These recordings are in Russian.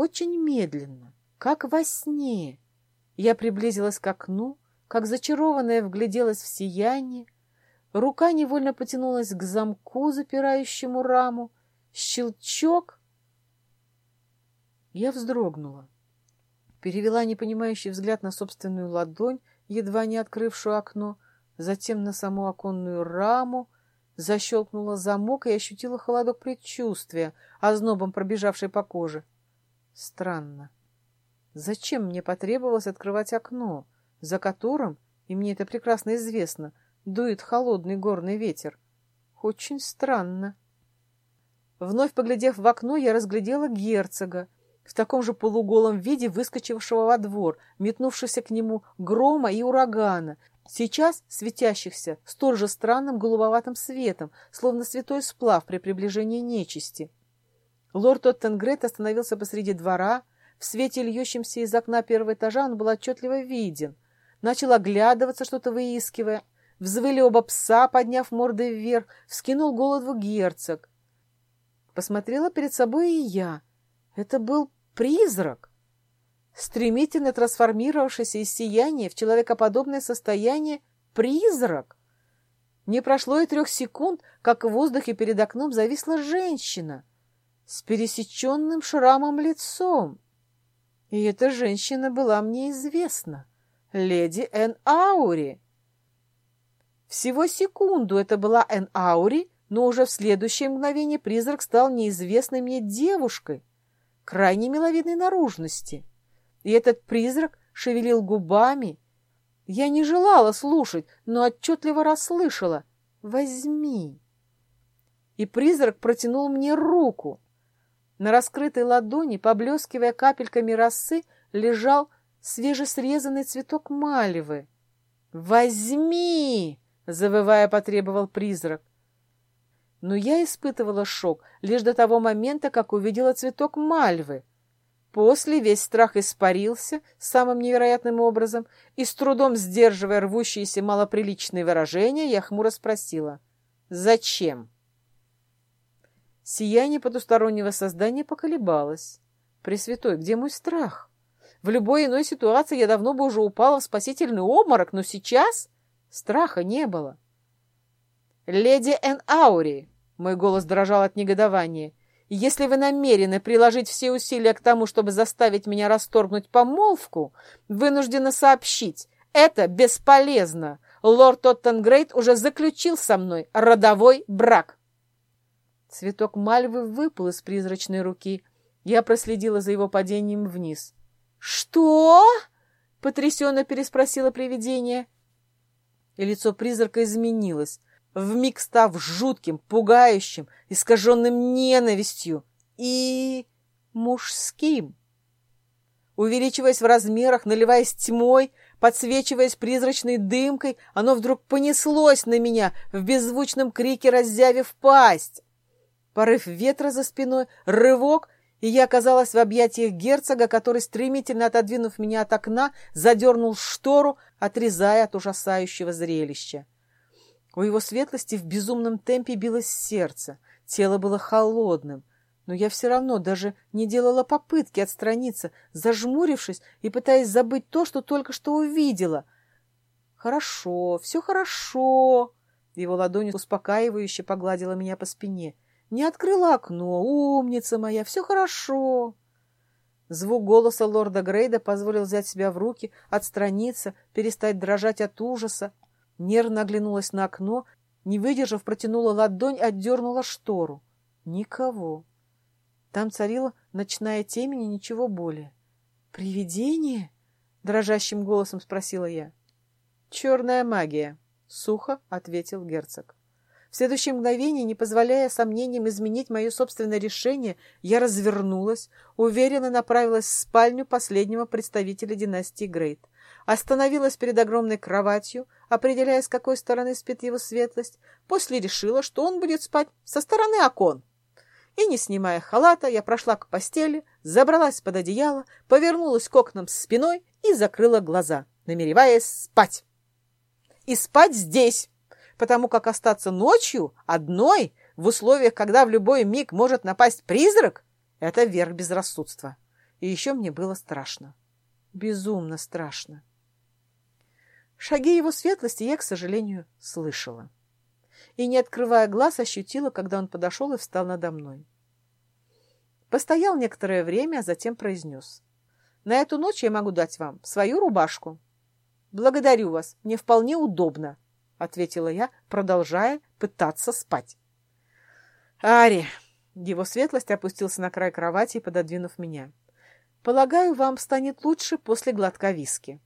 очень медленно, как во сне. Я приблизилась к окну, как зачарованная вгляделась в сияние. Рука невольно потянулась к замку, запирающему раму. Щелчок. Я вздрогнула. Перевела непонимающий взгляд на собственную ладонь, едва не открывшую окно, затем на саму оконную раму, защелкнула замок и ощутила холодок предчувствия, ознобом пробежавшей по коже. Странно. Зачем мне потребовалось открывать окно, за которым, и мне это прекрасно известно, дует холодный горный ветер? Очень странно. Вновь поглядев в окно, я разглядела герцога, в таком же полуголом виде выскочившего во двор, метнувшегося к нему грома и урагана, сейчас светящихся столь же странным голубоватым светом, словно святой сплав при приближении нечисти. Лорд Оттенгрейт остановился посреди двора, в свете, льющемся из окна первого этажа, он был отчетливо виден. Начал оглядываться, что-то выискивая. Взвыли оба пса, подняв морды вверх, вскинул голову герцог. Посмотрела перед собой и я. Это был призрак. Стремительно трансформировавшийся из сияния в человекоподобное состояние призрак. Не прошло и трех секунд, как в воздухе перед окном зависла женщина с пересеченным шрамом лицом. И эта женщина была мне известна. Леди Эн Аури. Всего секунду это была Эн Аури, но уже в следующее мгновение призрак стал неизвестной мне девушкой, крайне миловидной наружности. И этот призрак шевелил губами. Я не желала слушать, но отчетливо расслышала. «Возьми!» И призрак протянул мне руку. На раскрытой ладони, поблескивая капельками росы, лежал свежесрезанный цветок мальвы. «Возьми!» — завывая, потребовал призрак. Но я испытывала шок лишь до того момента, как увидела цветок мальвы. После весь страх испарился самым невероятным образом, и с трудом сдерживая рвущиеся малоприличные выражения, я хмуро спросила «Зачем?». Сияние потустороннего создания поколебалось. Пресвятой, где мой страх? В любой иной ситуации я давно бы уже упала в спасительный обморок, но сейчас страха не было. «Леди Эн Аури!» — мой голос дрожал от негодования. «Если вы намерены приложить все усилия к тому, чтобы заставить меня расторгнуть помолвку, вынуждена сообщить, это бесполезно. Лорд Оттенгрейд уже заключил со мной родовой брак». Цветок мальвы выпал из призрачной руки. Я проследила за его падением вниз. «Что?» — потрясенно переспросила привидение. И лицо призрака изменилось, вмиг став жутким, пугающим, искаженным ненавистью и мужским. Увеличиваясь в размерах, наливаясь тьмой, подсвечиваясь призрачной дымкой, оно вдруг понеслось на меня в беззвучном крике, раззявив пасть. Порыв ветра за спиной, рывок, и я оказалась в объятиях герцога, который, стремительно отодвинув меня от окна, задернул штору, отрезая от ужасающего зрелища. У его светлости в безумном темпе билось сердце, тело было холодным, но я все равно даже не делала попытки отстраниться, зажмурившись и пытаясь забыть то, что только что увидела. «Хорошо, все хорошо!» Его ладонь успокаивающе погладила меня по спине — не открыла окно. Умница моя, все хорошо. Звук голоса лорда Грейда позволил взять себя в руки, отстраниться, перестать дрожать от ужаса. Нервно оглянулась на окно, не выдержав, протянула ладонь, отдернула штору. Никого. Там царила ночная темень и ничего более. «Привидение?» — дрожащим голосом спросила я. «Черная магия», — сухо ответил герцог. В следующее мгновение, не позволяя сомнениям изменить мое собственное решение, я развернулась, уверенно направилась в спальню последнего представителя династии Грейт. Остановилась перед огромной кроватью, определяя, с какой стороны спит его светлость, после решила, что он будет спать со стороны окон. И, не снимая халата, я прошла к постели, забралась под одеяло, повернулась к окнам спиной и закрыла глаза, намереваясь спать. И спать здесь, потому как остаться ночью одной в условиях, когда в любой миг может напасть призрак, это верх безрассудства. И еще мне было страшно. Безумно страшно. Шаги его светлости я, к сожалению, слышала. И, не открывая глаз, ощутила, когда он подошел и встал надо мной. Постоял некоторое время, а затем произнес. «На эту ночь я могу дать вам свою рубашку». «Благодарю вас, мне вполне удобно», — ответила я, продолжая пытаться спать. «Ари!» — его светлость опустился на край кровати, пододвинув меня. «Полагаю, вам станет лучше после глотка виски».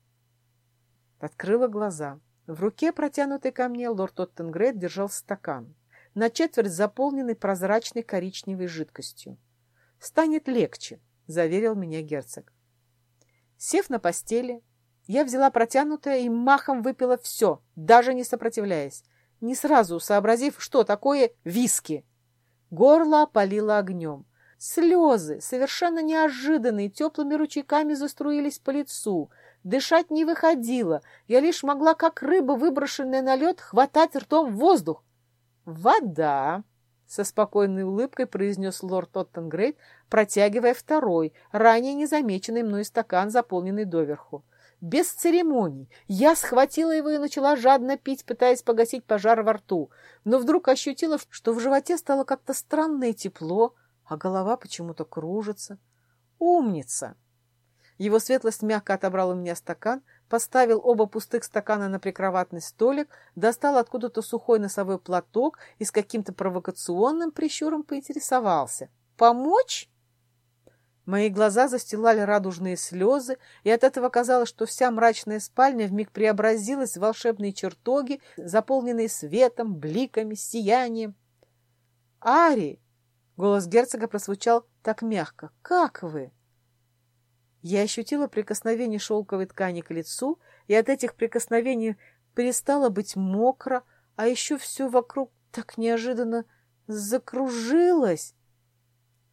Открыла глаза. В руке, протянутой ко мне, лорд Оттенгрейд держал стакан, на четверть заполненный прозрачной коричневой жидкостью. «Станет легче», — заверил меня герцог. Сев на постели, я взяла протянутое и махом выпила все, даже не сопротивляясь, не сразу сообразив, что такое виски. Горло опалило огнем. Слезы, совершенно неожиданные, теплыми ручейками заструились по лицу — Дышать не выходило. Я лишь могла, как рыба, выброшенная на лед, хватать ртом воздух. «Вода!» — со спокойной улыбкой произнес лорд Оттенгрейд, протягивая второй, ранее незамеченный мной стакан, заполненный доверху. Без церемоний. Я схватила его и начала жадно пить, пытаясь погасить пожар во рту. Но вдруг ощутила, что в животе стало как-то странное тепло, а голова почему-то кружится. «Умница!» Его светлость мягко отобрал у меня стакан, поставил оба пустых стакана на прикроватный столик, достал откуда-то сухой носовой платок и с каким-то провокационным прищуром поинтересовался. «Помочь?» Мои глаза застилали радужные слезы, и от этого казалось, что вся мрачная спальня вмиг преобразилась в волшебные чертоги, заполненные светом, бликами, сиянием. «Ари!» — голос герцога прозвучал так мягко. «Как вы?» Я ощутила прикосновение шелковой ткани к лицу, и от этих прикосновений перестало быть мокро, а еще все вокруг так неожиданно закружилось.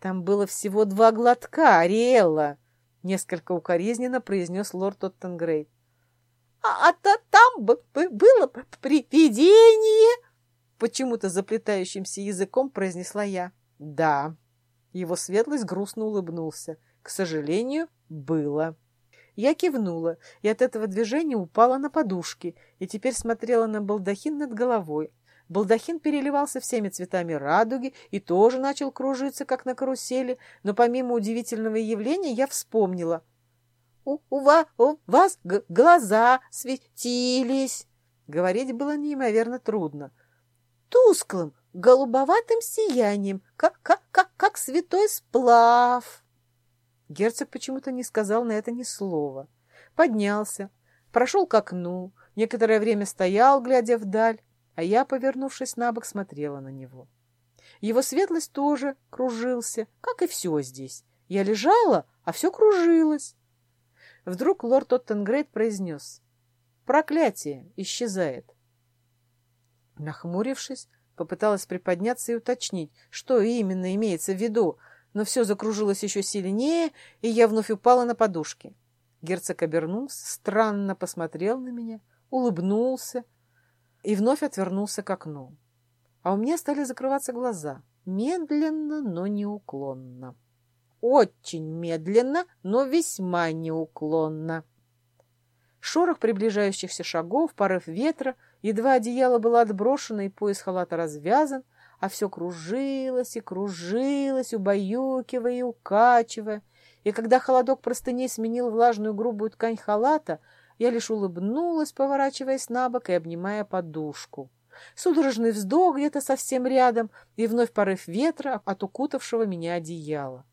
Там было всего два глотка, Ариэлла, — несколько укоризненно произнес лорд Оттенгрейд. А, а то там бы было привидение, — почему-то заплетающимся языком произнесла я. Да, его светлость грустно улыбнулся. К сожалению, было. Я кивнула, и от этого движения упала на подушки, и теперь смотрела на балдахин над головой. Балдахин переливался всеми цветами радуги и тоже начал кружиться, как на карусели, но помимо удивительного явления я вспомнила. «У, у, ва, у вас глаза светились!» Говорить было неимоверно трудно. «Тусклым, голубоватым сиянием, как, как, как, как святой сплав!» Герцог почему-то не сказал на это ни слова. Поднялся, прошел к окну, некоторое время стоял, глядя вдаль, а я, повернувшись на бок, смотрела на него. Его светлость тоже кружился, как и все здесь. Я лежала, а все кружилось. Вдруг лорд Оттенгрейд произнес. «Проклятие исчезает». Нахмурившись, попыталась приподняться и уточнить, что именно имеется в виду, но все закружилось еще сильнее, и я вновь упала на подушки. Герцог обернулся, странно посмотрел на меня, улыбнулся и вновь отвернулся к окну. А у меня стали закрываться глаза, медленно, но неуклонно. Очень медленно, но весьма неуклонно. Шорох приближающихся шагов, порыв ветра, едва одеяло было отброшено и пояс халата развязан, а все кружилось и кружилось, убаюкивая и укачивая. И когда холодок простыней сменил влажную грубую ткань халата, я лишь улыбнулась, поворачиваясь на бок и обнимая подушку. Судорожный вздох где-то совсем рядом и вновь порыв ветра от укутавшего меня одеяла.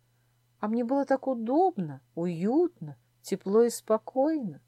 А мне было так удобно, уютно, тепло и спокойно.